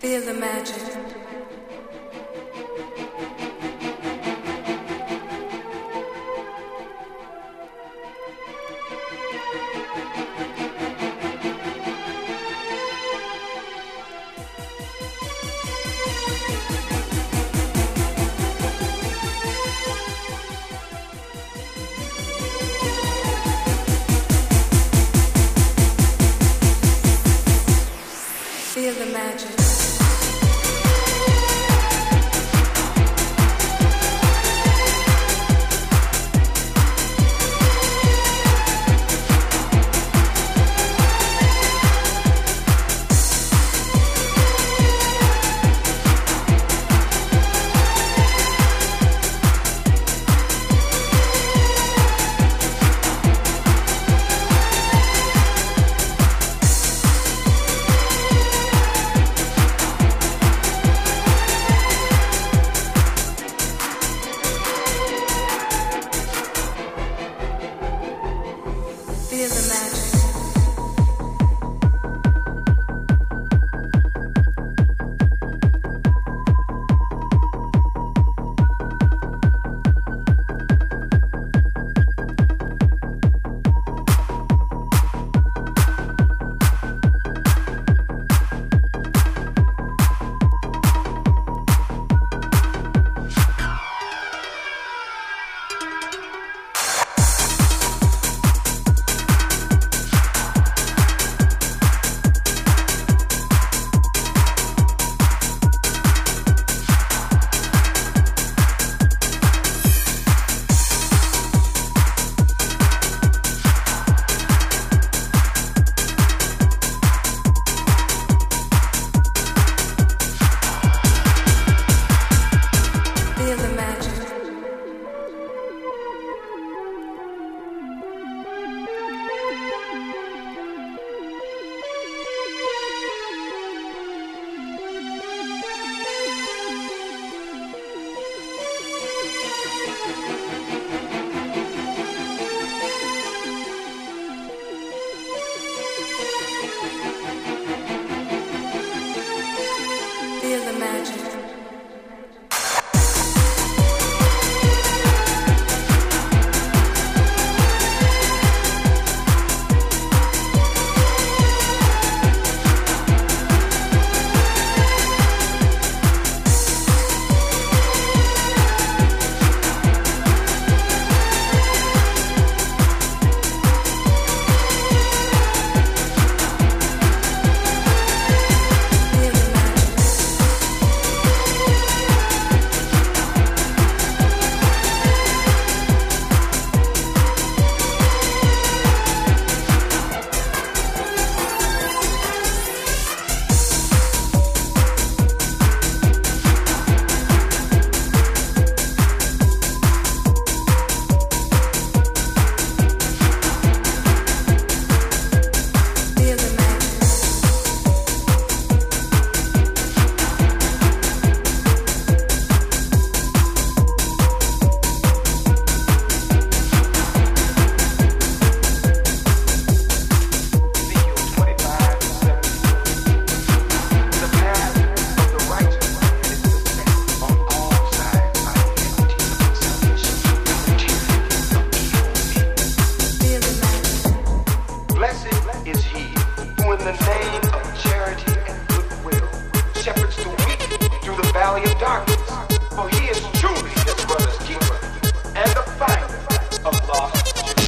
Feel the magic. feel the man. for here.